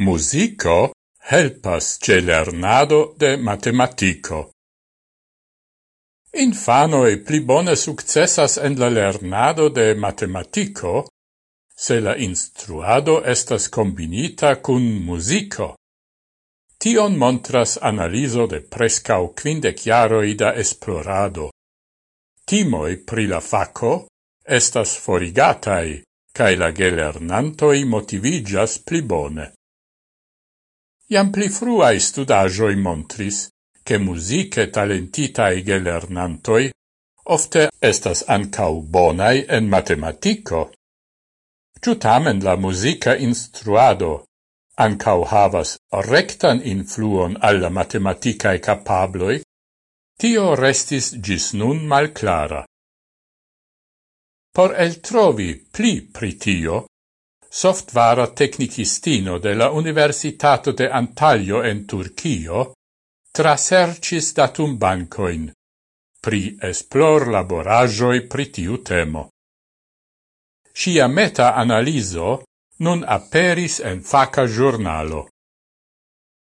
Musico helpas ce lernado de matematico. Infanoi pli bone successas en la lernado de matematico se la instruado estas combinita cun musico. Tion montras analiso de prescau quindec jaroi da esplorado. Timoi pri la faco estas forigatai, cae la gelernantoi motivigas pli bone. Iam pli fruai studajoi montris, che musice talentitae gelernantoi ofte estas ancau bonai en matematico. Ciutamen la musica instruado ancau havas rectan influon alla matematicae capabloi, tio restis gis nun malclara. Por el trovi pli pritio, software technicistino de la Universitato de Antalio en Turchio, trasercis datum bancoin pri esplor laborajoi pri tiu temo. Sia meta-analiso nun aperis en faca giornalo.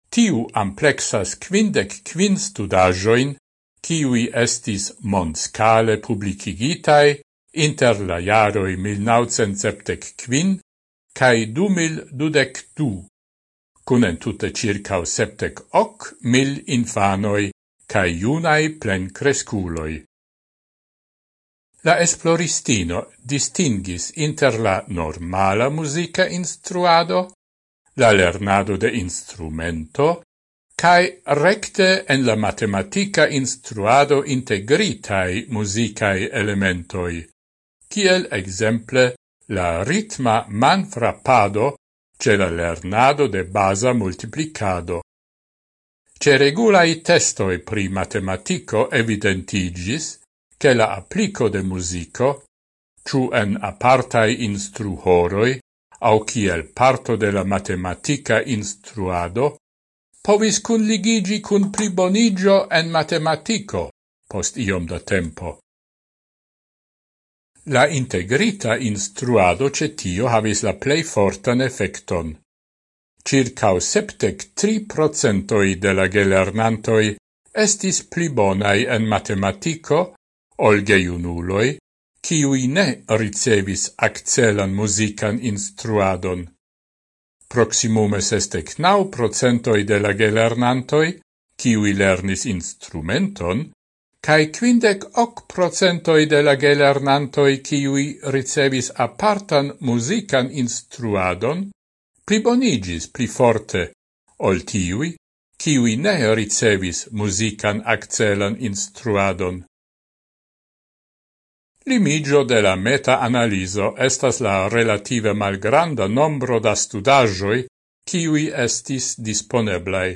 Tiu amplexas quindec quin studajoin, kiwi estis monscale publicigitai inter la jaroi 1975 cae du mil dudec du, cun entute circa septec hoc mil infanoi cae iunae plen cresculoi. La esploristino distingis inter la normala musica instruado, la lernado de instrumento, cae recte en la matematica instruado integritai musicae elementoi, kiel exemple la ritma manfrappado ce la lernado de basa multiplicado. Ce regulai testoi pri matematico evidentigis che la applico de musico, ciu en apartai instruhoroi, au kiel parto de la matematica instruado, povis cun ligigi cun plibonigio en matematico post iom da tempo. La integrita instruado cetio havis la plei fortan effecton. Circau septec tri procentoi de la gelernantoi estis pli bonai en matematico, ol geiunuloi, ciui ne ricevis accelan musican instruadon. Proximume sestec nau procentoi de la gelernantoi, ciui lernis instrumenton, cae quindec hoc procentoi de la gelernantoi ciui ricevis apartan musican instruadon, plibonigis pli forte, ol tiui, ciui ne ricevis musican accelan instruadon. Limigio de la meta-analiso estas la relative malgranda nombro da studagioi ciui estis disponeblai.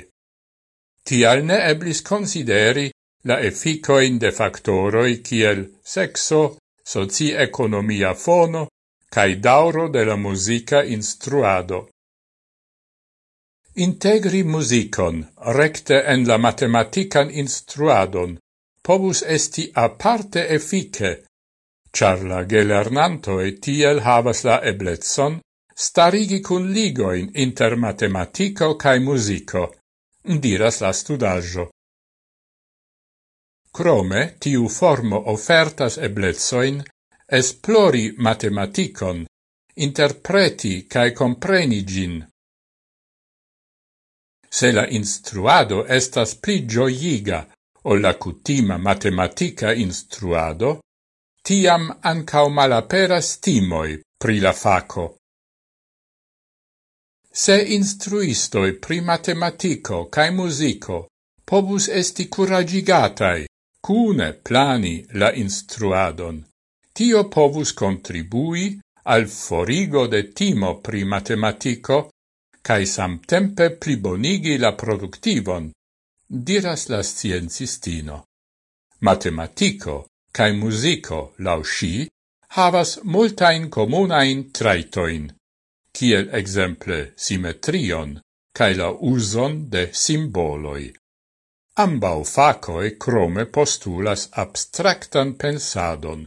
Tial ne eblis consideri la efficoin de factoroi kiel sexo, soci-economia fono, cae dauro de la musica instruado. Integri musicon, recte en la matematican instruadon, povus esti aparte effice, char la gelernantoe tiel havas la ebletson starigi cun ligoin inter matematico cae musico, diras la studaggio. Crome tiu formo ofertas eblezoin esplori matematicon, interpreti cae compreni gin. Se la instruado estas pli gioiga o la cutima matematica instruado, tiam ancau malaperas timoi pri la faco. Se instruistoi pri matematico cae musico pobus esti curagigatai cune plani la instruadon. Tio povus contribui al forigo de timo pri matematico cae samtempe plibonigi la productivon, diras la sciencistino. Matematico cae musico, lau sci, havas multain comunain traitoin, kiel exemple simetrion cae la uson de simboloi. Ambau facoi crome postulas abstractan pensadon.